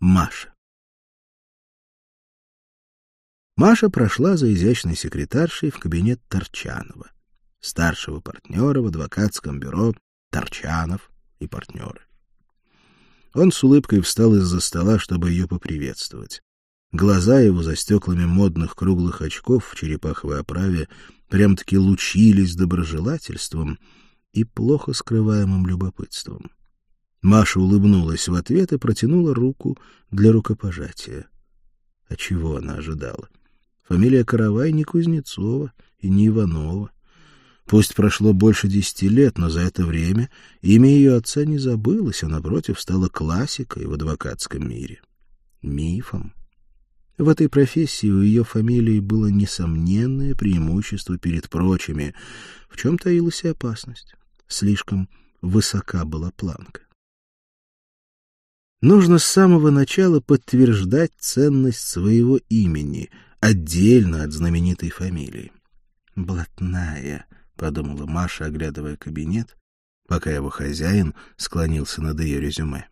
Маша. Маша прошла за изящной секретаршей в кабинет Торчанова, старшего партнера в адвокатском бюро Торчанов и партнеры. Он с улыбкой встал из-за стола, чтобы ее поприветствовать. Глаза его за стеклами модных круглых очков в черепаховой оправе прям-таки лучились доброжелательством и плохо скрываемым любопытством. Маша улыбнулась в ответ и протянула руку для рукопожатия. А чего она ожидала? Фамилия Каравай не Кузнецова и не Иванова. Пусть прошло больше десяти лет, но за это время имя ее отца не забылось, а, напротив, стало классикой в адвокатском мире. Мифом. В этой профессии у ее фамилии было несомненное преимущество перед прочими, в чем таилась и опасность. Слишком высока была планка. Нужно с самого начала подтверждать ценность своего имени, отдельно от знаменитой фамилии. «Блатная», — подумала Маша, оглядывая кабинет, пока его хозяин склонился над ее резюме.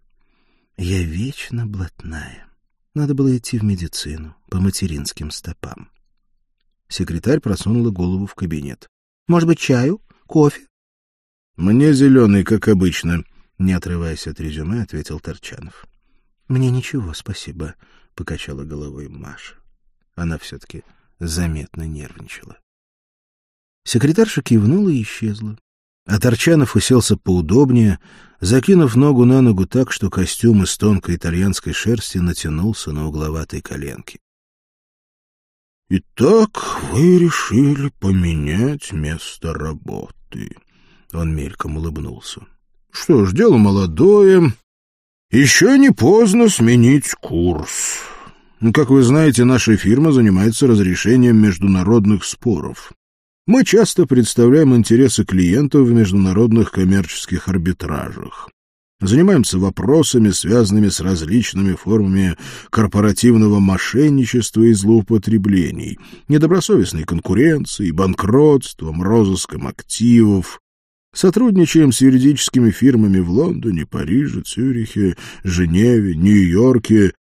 «Я вечно блатная. Надо было идти в медицину, по материнским стопам». Секретарь просунула голову в кабинет. «Может быть, чаю? Кофе?» «Мне зеленый, как обычно», не отрываясь от резюме, ответил Торчанов. Мне ничего, спасибо, покачала головой Маша. Она все-таки заметно нервничала. Секретарша кивнула и исчезла. А Торчанов уселся поудобнее, закинув ногу на ногу так, что костюм из тонкой итальянской шерсти натянулся на угловатой коленке. «Итак, вы решили поменять место работы», — он мельком улыбнулся. Что ж, дело молодое. Еще не поздно сменить курс. Ну, как вы знаете, наша фирма занимается разрешением международных споров. Мы часто представляем интересы клиентов в международных коммерческих арбитражах. Занимаемся вопросами, связанными с различными формами корпоративного мошенничества и злоупотреблений, недобросовестной конкуренцией, банкротством, розыском активов, Сотрудничаем с юридическими фирмами в Лондоне, Париже, Цюрихе, Женеве, Нью-Йорке.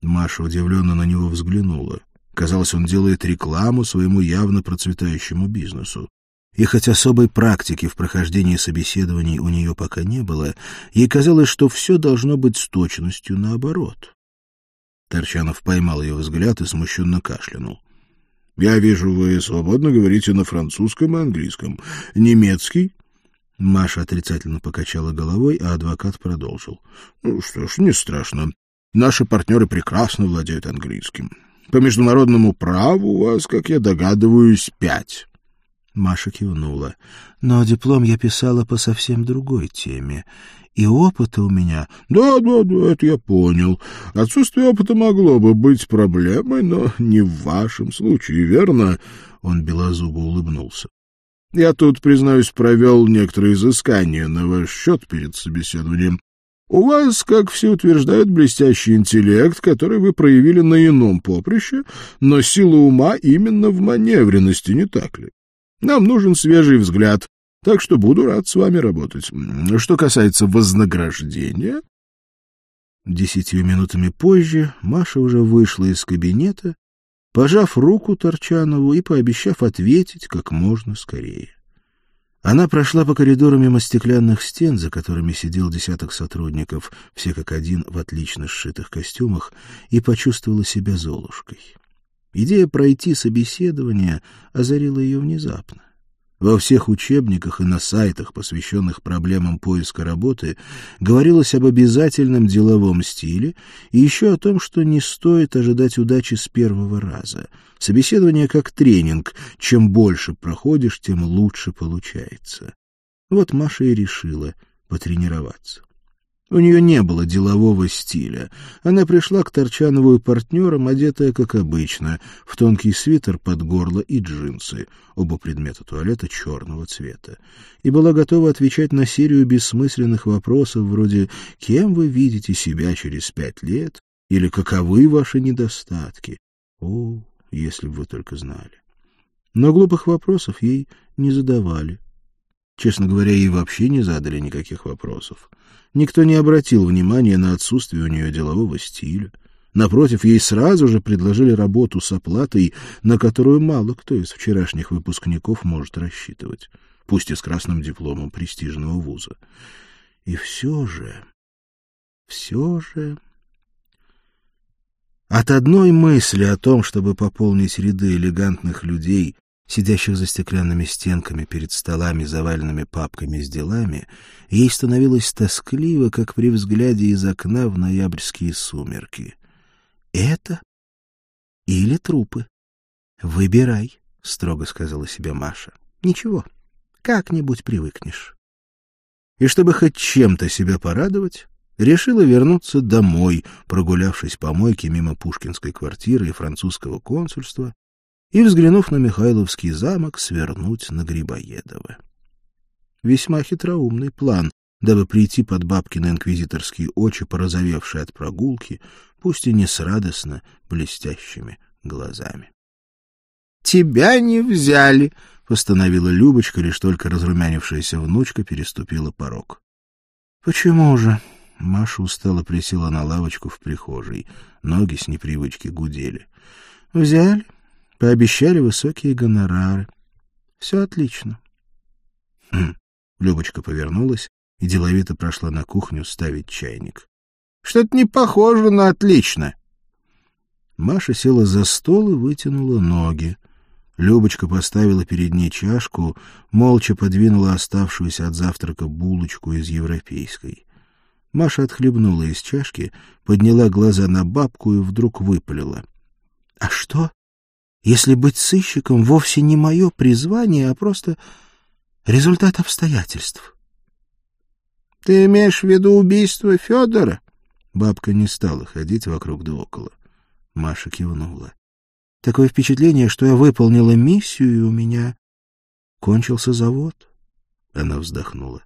Маша удивленно на него взглянула. Казалось, он делает рекламу своему явно процветающему бизнесу. И хоть особой практики в прохождении собеседований у нее пока не было, ей казалось, что все должно быть с точностью наоборот. Торчанов поймал ее взгляд и смущенно кашлянул. — Я вижу, вы свободно говорите на французском и английском. Немецкий? Маша отрицательно покачала головой, а адвокат продолжил. «Ну что ж, не страшно. Наши партнеры прекрасно владеют английским. По международному праву у вас, как я догадываюсь, пять». Маша кивнула. «Но диплом я писала по совсем другой теме. И опыта у меня...» «Да, да, да, это я понял. Отсутствие опыта могло бы быть проблемой, но не в вашем случае, верно?» Он белозубо улыбнулся. Я тут, признаюсь, провел некоторые изыскания на ваш счет перед собеседованием. У вас, как все утверждают, блестящий интеллект, который вы проявили на ином поприще, но сила ума именно в маневренности, не так ли? Нам нужен свежий взгляд, так что буду рад с вами работать. Что касается вознаграждения... Десятью минутами позже Маша уже вышла из кабинета пожав руку Торчанову и пообещав ответить как можно скорее. Она прошла по коридору мимо стеклянных стен, за которыми сидел десяток сотрудников, все как один в отлично сшитых костюмах, и почувствовала себя Золушкой. Идея пройти собеседование озарила ее внезапно. Во всех учебниках и на сайтах, посвященных проблемам поиска работы, говорилось об обязательном деловом стиле и еще о том, что не стоит ожидать удачи с первого раза. Собеседование как тренинг. Чем больше проходишь, тем лучше получается. Вот Маша и решила потренироваться. У нее не было делового стиля. Она пришла к Торчанову партнерам, одетая, как обычно, в тонкий свитер под горло и джинсы, оба предмета туалета черного цвета, и была готова отвечать на серию бессмысленных вопросов вроде «Кем вы видите себя через пять лет?» или «Каковы ваши недостатки?» О, если бы вы только знали. Но глупых вопросов ей не задавали. Честно говоря, ей вообще не задали никаких вопросов. Никто не обратил внимания на отсутствие у нее делового стиля. Напротив, ей сразу же предложили работу с оплатой, на которую мало кто из вчерашних выпускников может рассчитывать, пусть и с красным дипломом престижного вуза. И все же, все же... От одной мысли о том, чтобы пополнить ряды элегантных людей, сидящих за стеклянными стенками перед столами, заваленными папками с делами, ей становилось тоскливо, как при взгляде из окна в ноябрьские сумерки. Это или трупы? Выбирай, строго сказала себе Маша. Ничего, как-нибудь привыкнешь. И чтобы хоть чем-то себя порадовать, решила вернуться домой, прогулявшись по мойке мимо Пушкинской квартиры и французского консульства, и, взглянув на Михайловский замок, свернуть на Грибоедово. Весьма хитроумный план, дабы прийти под бабкины инквизиторские очи, порозовевшие от прогулки, пусть и не с радостно блестящими глазами. — Тебя не взяли! — постановила Любочка, лишь только разрумянившаяся внучка переступила порог. — Почему же? Маша устало присела на лавочку в прихожей. Ноги с непривычки гудели. — Взяли. Пообещали высокие гонорары. Все отлично. Хм. Любочка повернулась и деловито прошла на кухню ставить чайник. — Что-то не похоже на отлично. Маша села за стол и вытянула ноги. Любочка поставила перед ней чашку, молча подвинула оставшуюся от завтрака булочку из европейской. Маша отхлебнула из чашки, подняла глаза на бабку и вдруг выпалила. — А что, если быть сыщиком вовсе не мое призвание, а просто результат обстоятельств? — Ты имеешь в виду убийство Федора? Бабка не стала ходить вокруг да около. Маша кивнула. — Такое впечатление, что я выполнила миссию, и у меня кончился завод. Она вздохнула.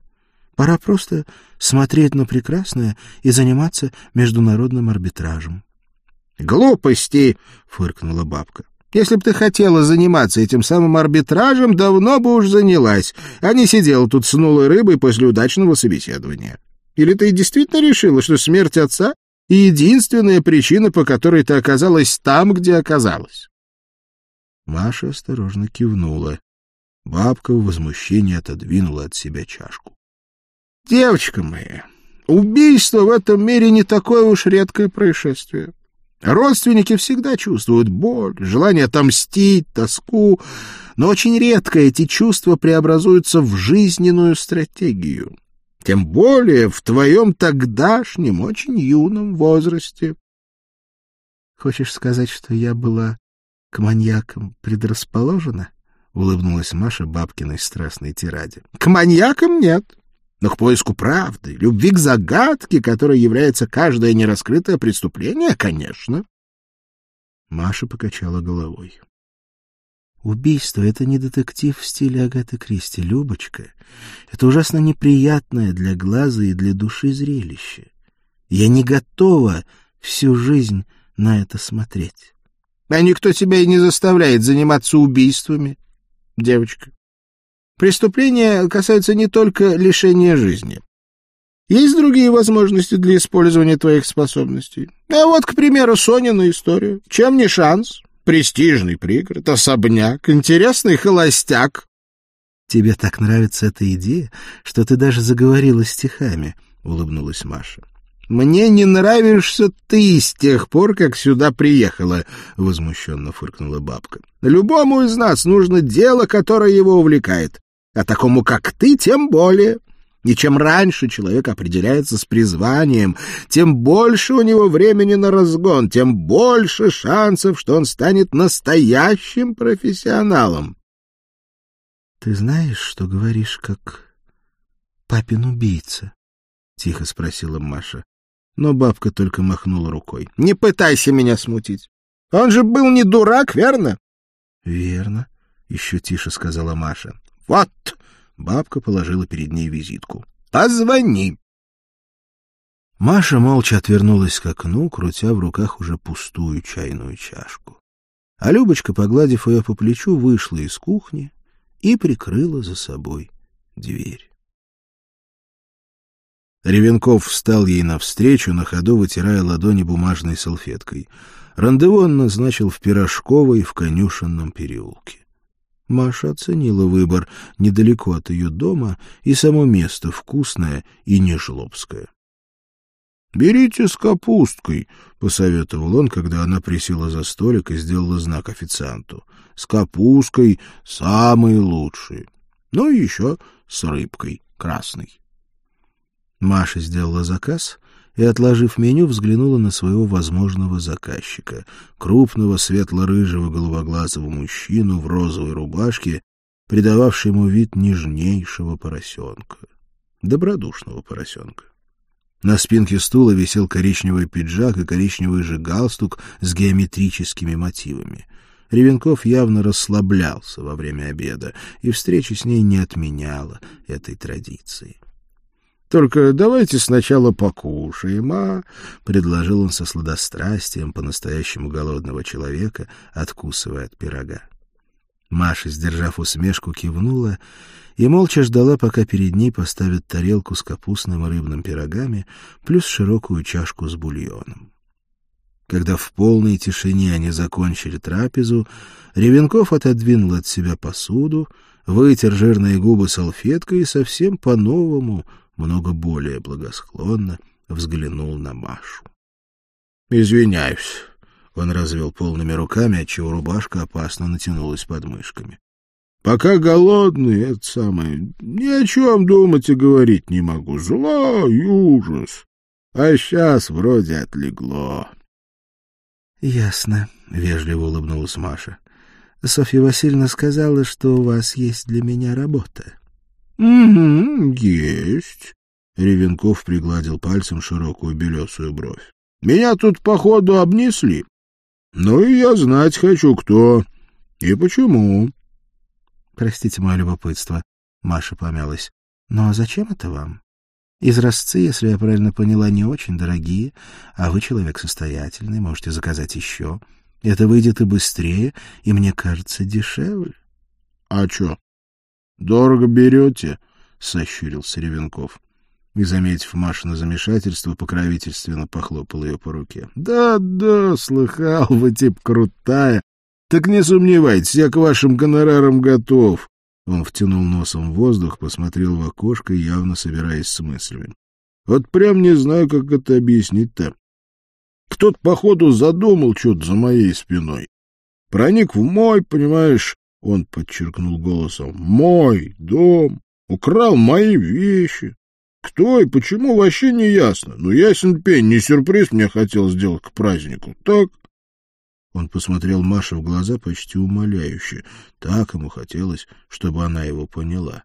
Пора просто смотреть на прекрасное и заниматься международным арбитражем. — Глупости! — фыркнула бабка. Если б ты хотела заниматься этим самым арбитражем, давно бы уж занялась, а не сидела тут с нулой рыбой после удачного собеседования. Или ты действительно решила, что смерть отца — единственная причина, по которой ты оказалась там, где оказалась?» Маша осторожно кивнула. Бабка в возмущении отодвинула от себя чашку. «Девочка моя, убийство в этом мире не такое уж редкое происшествие. Родственники всегда чувствуют боль, желание отомстить, тоску, но очень редко эти чувства преобразуются в жизненную стратегию. Тем более в твоем тогдашнем, очень юном возрасте. Хочешь сказать, что я была к маньякам предрасположена? — улыбнулась Маша бабкиной страстной тираде. — К маньякам нет но к поиску правды, любви к загадке, которой является каждое нераскрытое преступление, конечно. Маша покачала головой. Убийство — это не детектив в стиле Агаты Кристи, Любочка. Это ужасно неприятное для глаза и для души зрелище. Я не готова всю жизнь на это смотреть. А никто тебя и не заставляет заниматься убийствами, девочка. Преступления касаются не только лишения жизни. Есть другие возможности для использования твоих способностей. А вот, к примеру, Сонина история. Чем не шанс? Престижный пригород, особняк, интересный холостяк. Тебе так нравится эта идея, что ты даже заговорила стихами, — улыбнулась Маша. «Мне не нравишься ты с тех пор, как сюда приехала», — возмущенно фыркнула бабка. «Любому из нас нужно дело, которое его увлекает а такому, как ты, тем более. И чем раньше человек определяется с призванием, тем больше у него времени на разгон, тем больше шансов, что он станет настоящим профессионалом. — Ты знаешь, что говоришь, как папин убийца? — тихо спросила Маша. Но бабка только махнула рукой. — Не пытайся меня смутить. Он же был не дурак, верно? — Верно, — еще тише сказала Маша. «Вот!» — бабка положила перед ней визитку. «Позвони!» Маша молча отвернулась к окну, крутя в руках уже пустую чайную чашку. А Любочка, погладив ее по плечу, вышла из кухни и прикрыла за собой дверь. Ревенков встал ей навстречу, на ходу вытирая ладони бумажной салфеткой. Рандеву он назначил в Пирожковой в конюшенном переулке. Маша оценила выбор недалеко от ее дома, и само место вкусное и не жлобское. — Берите с капусткой, — посоветовал он, когда она присела за столик и сделала знак официанту. — С капусткой самые лучшие. Ну и еще с рыбкой красной. Маша сделала заказ и, отложив меню, взглянула на своего возможного заказчика, крупного светло-рыжего голубоглазого мужчину в розовой рубашке, придававший ему вид нежнейшего поросенка, добродушного поросенка. На спинке стула висел коричневый пиджак и коричневый же галстук с геометрическими мотивами. Ревенков явно расслаблялся во время обеда, и встреча с ней не отменяла этой традиции. «Только давайте сначала покушаем, а?» — предложил он со сладострастием по-настоящему голодного человека, откусывая от пирога. Маша, сдержав усмешку, кивнула и молча ждала, пока перед ней поставят тарелку с капустным и рыбным пирогами плюс широкую чашку с бульоном. Когда в полной тишине они закончили трапезу, Ревенков отодвинул от себя посуду, вытер жирные губы салфеткой и совсем по-новому, много более благосклонно взглянул на Машу. — Извиняюсь, — он развел полными руками, отчего рубашка опасно натянулась под мышками. — Пока голодный, это самое, ни о чем думать и говорить не могу. Зло и ужас. А сейчас вроде отлегло. — Ясно, — вежливо улыбнулась Маша. — Софья Васильевна сказала, что у вас есть для меня работа. — Угу, есть. Ревенков пригладил пальцем широкую белесую бровь. — Меня тут, походу, обнесли. Ну и я знать хочу, кто и почему. — Простите мое любопытство, — Маша помялась. — Но зачем это вам? Изразцы, если я правильно поняла, не очень дорогие, а вы человек состоятельный, можете заказать еще. Это выйдет и быстрее, и, мне кажется, дешевле. — А что, дорого берете? — сощурился Ревенков. И, заметив Машина замешательство, покровительственно похлопал ее по руке. — Да, да, слыхал, вы тип крутая. Так не сомневайтесь, я к вашим гонорарам готов. Он втянул носом в воздух, посмотрел в окошко, явно собираясь с мыслями. Вот прям не знаю, как это объяснить-то. Кто-то, походу, задумал что-то за моей спиной. Проник в мой, понимаешь, он подчеркнул голосом, мой дом, украл мои вещи. Кто и почему, вообще не ясно. Но ясен пень, не сюрприз мне хотел сделать к празднику. Так? Он посмотрел Маше в глаза почти умоляюще. Так ему хотелось, чтобы она его поняла.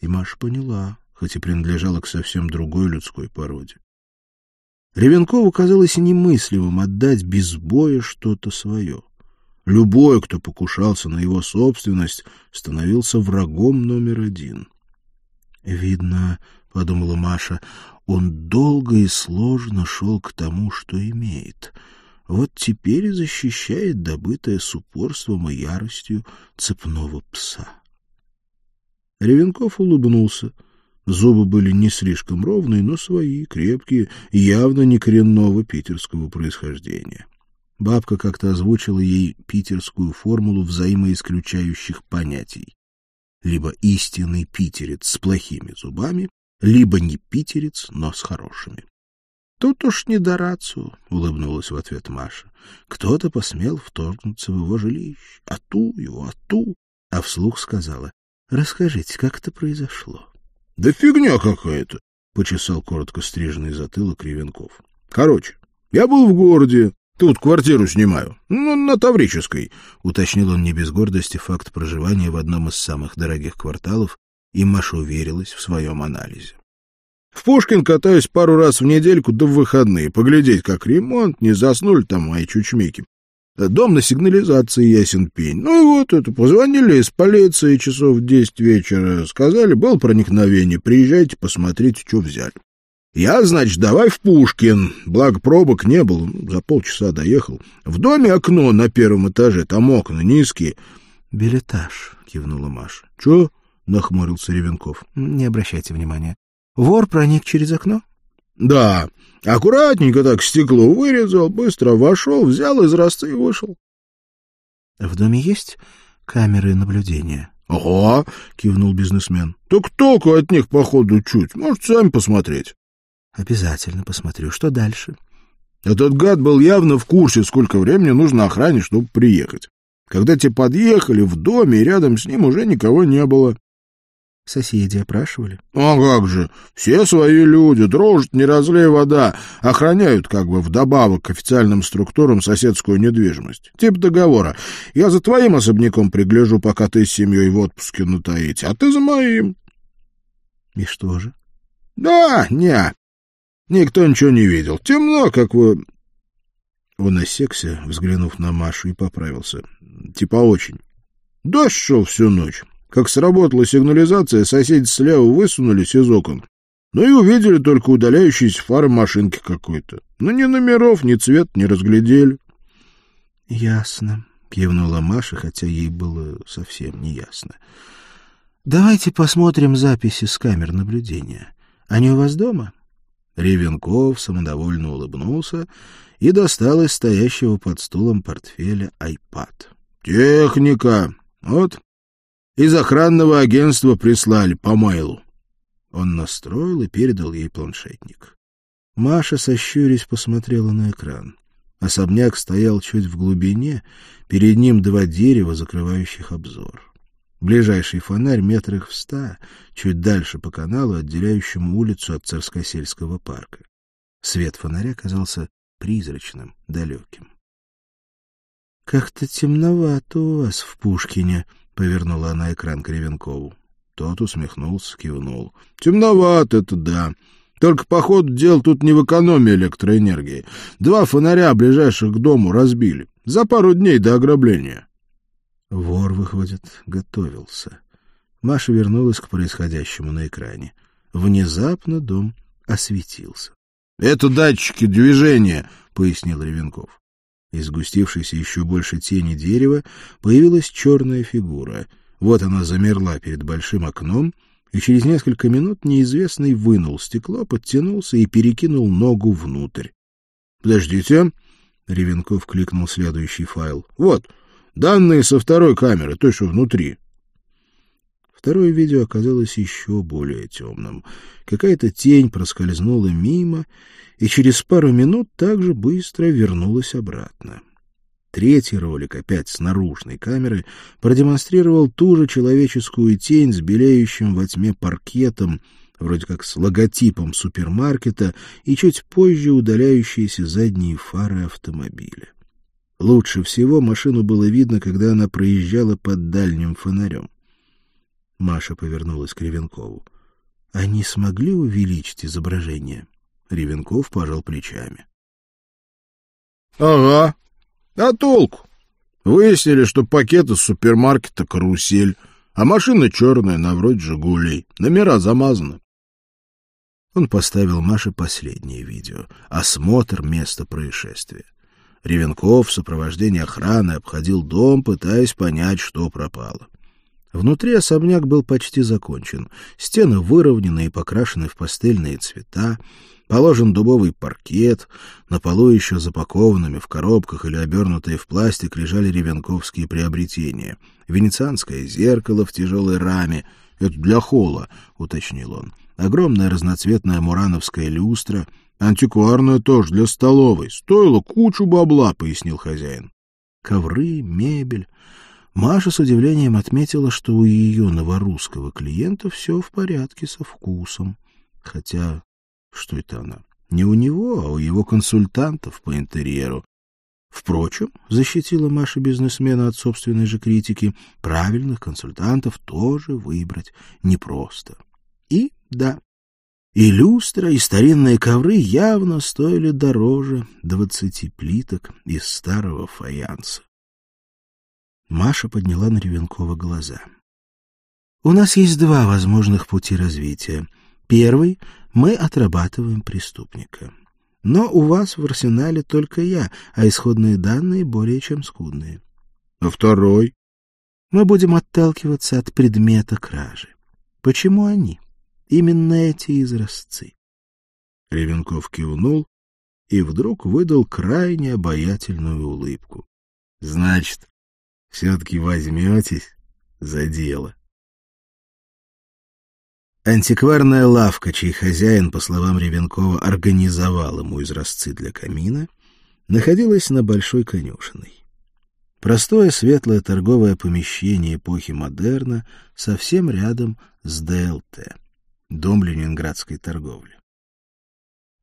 И Маша поняла, хоть и принадлежала к совсем другой людской породе. Ревенкову казалось немыслимым отдать без боя что-то свое. Любой, кто покушался на его собственность, становился врагом номер один. Видно, — подумала Маша, — он долго и сложно шел к тому, что имеет. Вот теперь и защищает добытое с упорством и яростью цепного пса. Ревенков улыбнулся. Зубы были не слишком ровные, но свои, крепкие, явно не коренного питерского происхождения. Бабка как-то озвучила ей питерскую формулу взаимоисключающих понятий либо истинный питерец с плохими зубами, либо не питерец, но с хорошими. — Тут уж не до рацию, — улыбнулась в ответ Маша. Кто-то посмел вторгнуться в его жилище, а ту его, а ту, а вслух сказала. — Расскажите, как это произошло? — Да фигня какая-то, — почесал коротко стриженный затылок Ревенков. — Короче, я был в городе, Тут квартиру снимаю. Ну, на Таврической, — уточнил он не без гордости факт проживания в одном из самых дорогих кварталов, и Маша уверилась в своем анализе. В Пушкин катаюсь пару раз в недельку до выходные, поглядеть, как ремонт, не заснули там мои чучмеки. Дом на сигнализации ясен пень. Ну и вот это, позвонили из полиции часов в десять вечера, сказали, был проникновение, приезжайте, посмотрите, что взяли. Я, значит, давай в Пушкин. Благо, пробок не было. За полчаса доехал. В доме окно на первом этаже. Там окна низкие. — Билетаж, — кивнула Маша. — Чё? — нахмурился Ревенков. — Не обращайте внимания. Вор проник через окно? — Да. Аккуратненько так стекло вырезал, быстро вошел, взял из росты и вышел. — В доме есть камеры наблюдения? — Ага, — кивнул бизнесмен. — Так толку от них, походу, чуть. Может, сами посмотреть. — Обязательно посмотрю. Что дальше? Этот гад был явно в курсе, сколько времени нужно охране, чтобы приехать. Когда те подъехали, в доме и рядом с ним уже никого не было. Соседи опрашивали? — А как же, все свои люди, дружат, не разлей вода, охраняют как бы вдобавок к официальным структурам соседскую недвижимость. Тип договора. Я за твоим особняком пригляжу, пока ты с семьей в отпуске на Таити, а ты за моим. — И что же? — Да, не, никто ничего не видел. Темно, как вы... Он осекся, взглянув на Машу, и поправился. Типа очень. Дождь шел всю ночь. Как сработала сигнализация, соседи слева высунулись из окон. Ну и увидели только удаляющиеся фары машинки какой-то. Но ни номеров, ни цвет не разглядели. — Ясно, — кивнула Маша, хотя ей было совсем не ясно. — Давайте посмотрим записи с камер наблюдения. Они у вас дома? Ревенков самодовольно улыбнулся и достал из стоящего под стулом портфеля айпад. — Техника! Вот из охранного агентства прислали по мейлу. Он настроил и передал ей планшетник. Маша, сощурясь, посмотрела на экран. Особняк стоял чуть в глубине, перед ним два дерева, закрывающих обзор. Ближайший фонарь метрах в ста, чуть дальше по каналу, отделяющему улицу от Царскосельского парка. Свет фонаря казался призрачным, далеким. — Как-то темновато у вас в Пушкине, — повернула она экран к Ревенкову. Тот усмехнулся, кивнул. — Темновато это да. Только, по ходу дел, тут не в экономии электроэнергии. Два фонаря, ближайших к дому, разбили. За пару дней до ограбления. Вор, выходит, готовился. Маша вернулась к происходящему на экране. Внезапно дом осветился. — Это датчики движения, — пояснил Ревенков. Из сгустившейся еще больше тени дерева появилась черная фигура. Вот она замерла перед большим окном, и через несколько минут неизвестный вынул стекло, подтянулся и перекинул ногу внутрь. — Подождите. Ревенков кликнул следующий файл. — Вот, данные со второй камеры, той, что внутри. Второе видео оказалось еще более темным. Какая-то тень проскользнула мимо, и через пару минут также быстро вернулась обратно. Третий ролик, опять с наружной камеры, продемонстрировал ту же человеческую тень с белеющим во тьме паркетом, вроде как с логотипом супермаркета, и чуть позже удаляющиеся задние фары автомобиля. Лучше всего машину было видно, когда она проезжала под дальним фонарем. Маша повернулась к Ревенкову. Они смогли увеличить изображение? Ревенков пожал плечами. — Ага. А толку? Выяснили, что пакет из супермаркета «Карусель», а машина черная, на вроде «Жигулей». Номера замазаны. Он поставил Маше последнее видео — осмотр места происшествия. Ревенков в сопровождении охраны обходил дом, пытаясь понять, что пропало. Внутри особняк был почти закончен. Стены выровнены и покрашены в пастельные цвета, Положен дубовый паркет, на полу еще запакованными в коробках или обернутые в пластик лежали ревенковские приобретения. Венецианское зеркало в тяжелой раме. Это для холла, уточнил он. Огромная разноцветная мурановская люстра. Антикварная тоже для столовой. Стоило кучу бабла, пояснил хозяин. Ковры, мебель. Маша с удивлением отметила, что у ее новорусского клиента все в порядке со вкусом. Хотя что это она? Не у него, а у его консультантов по интерьеру. Впрочем, защитила Маша бизнесмена от собственной же критики, правильных консультантов тоже выбрать непросто. И да, и люстра, и старинные ковры явно стоили дороже двадцати плиток из старого фаянса. Маша подняла на Ревенкова глаза. — У нас есть два возможных пути развития. Первый мы отрабатываем преступника. Но у вас в арсенале только я, а исходные данные более чем скудные. А второй? Мы будем отталкиваться от предмета кражи. Почему они? Именно эти изразцы. Ревенков кивнул и вдруг выдал крайне обаятельную улыбку. — Значит, все-таки возьметесь за дело. Антикварная лавка, чей хозяин, по словам Ревенкова, организовал ему изразцы для камина, находилась на Большой конюшиной. Простое светлое торговое помещение эпохи модерна совсем рядом с ДЛТ, дом ленинградской торговли.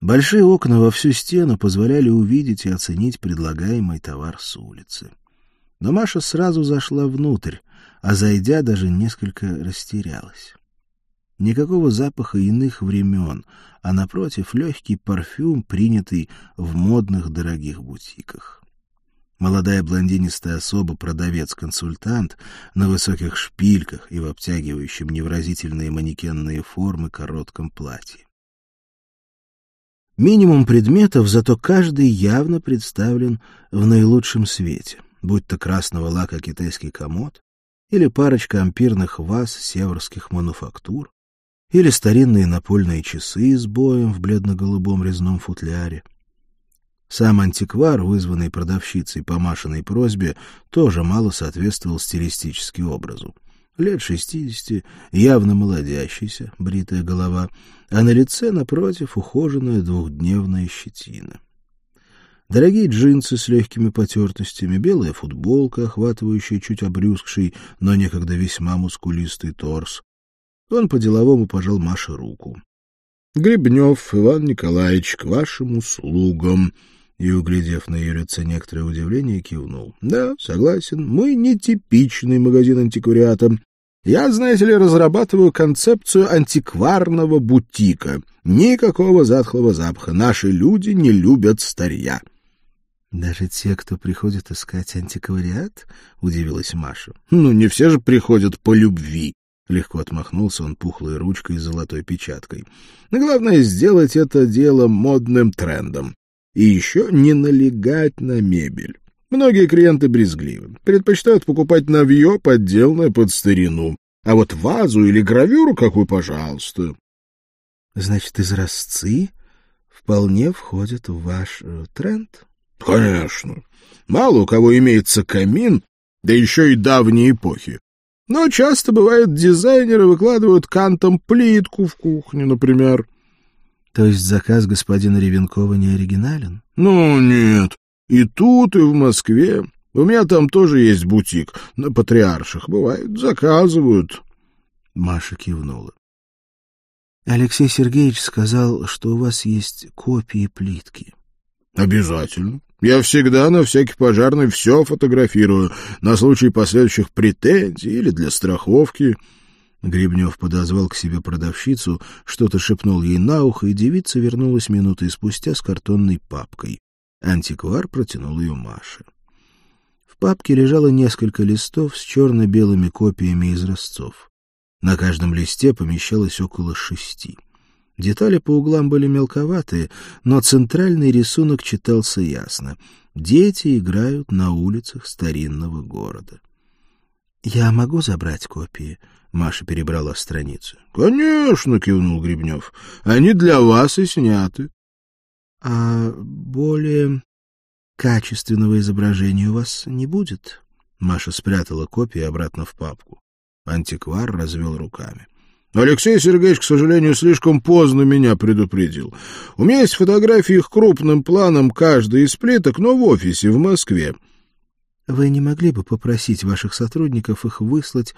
Большие окна во всю стену позволяли увидеть и оценить предлагаемый товар с улицы. Но Маша сразу зашла внутрь, а зайдя, даже несколько растерялась. Никакого запаха иных времен, а, напротив, легкий парфюм, принятый в модных дорогих бутиках. Молодая блондинистая особа, продавец-консультант, на высоких шпильках и в обтягивающем невразительные манекенные формы коротком платье. Минимум предметов, зато каждый явно представлен в наилучшем свете, будь то красного лака китайский комод, или парочка ампирных ваз северских мануфактур, или старинные напольные часы с боем в бледно-голубом резном футляре. Сам антиквар, вызванный продавщицей по Машиной просьбе, тоже мало соответствовал стилистически образу лет шестидесяти, явно молодящийся, бритая голова, а на лице, напротив, ухоженная двухдневная щетина. Дорогие джинсы с легкими потертостями, белая футболка, охватывающая чуть обрюзгший, но некогда весьма мускулистый торс. Он по-деловому пожал Маше руку. — Гребнев Иван Николаевич, к вашим услугам и, углядев на ее лице некоторое удивление, кивнул. — Да, согласен, мы не типичный магазин антиквариата. Я, знаете ли, разрабатываю концепцию антикварного бутика. Никакого затхлого запаха. Наши люди не любят старья. — Даже те, кто приходит искать антиквариат? — удивилась Маша. — Ну, не все же приходят по любви. Легко отмахнулся он пухлой ручкой с золотой печаткой. Но главное — сделать это дело модным трендом. И еще не налегать на мебель. Многие клиенты брезгливы, предпочитают покупать новье, подделанное под старину. А вот вазу или гравюру какую, пожалуйста. Значит, изразцы вполне входят в ваш э, тренд? Конечно. Мало у кого имеется камин, да еще и давней эпохи. Но часто бывает, дизайнеры выкладывают кантом плитку в кухне, например. То есть заказ господина Ревенкова не оригинален? Ну, нет. И тут, и в Москве. У меня там тоже есть бутик. На Патриарших бывает. Заказывают. Маша кивнула. Алексей Сергеевич сказал, что у вас есть копии плитки. Обязательно. Я всегда на всякий пожарный все фотографирую, на случай последующих претензий или для страховки. Гребнев подозвал к себе продавщицу, что-то шепнул ей на ухо, и девица вернулась минутой спустя с картонной папкой. Антиквар протянул ее Маше. В папке лежало несколько листов с черно-белыми копиями изразцов. На каждом листе помещалось около шести. Детали по углам были мелковатые, но центральный рисунок читался ясно. Дети играют на улицах старинного города. — Я могу забрать копии? Маша перебрала страницу. — Конечно, — кивнул Гребнев. — Они для вас и сняты. — А более качественного изображения у вас не будет? Маша спрятала копии обратно в папку. Антиквар развел руками. Алексей Сергеевич, к сожалению, слишком поздно меня предупредил. У меня есть фотографии их крупным планом каждой из плиток, но в офисе в Москве. Вы не могли бы попросить ваших сотрудников их выслать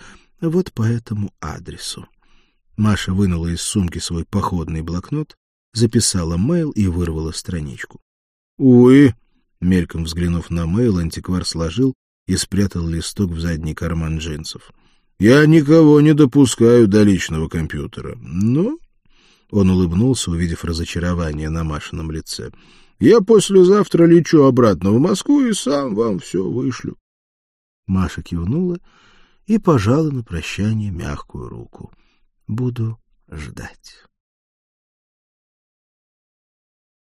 вот по этому адресу. Маша вынула из сумки свой походный блокнот, записала мейл и вырвала страничку. «Увы», — мельком взглянув на мейл, антиквар сложил и спрятал листок в задний карман джинсов. «Я никого не допускаю до личного компьютера. Но...» Он улыбнулся, увидев разочарование на Машином лице. «Я послезавтра лечу обратно в Москву и сам вам все вышлю». Маша кивнула и пожала на прощание мягкую руку. «Буду ждать».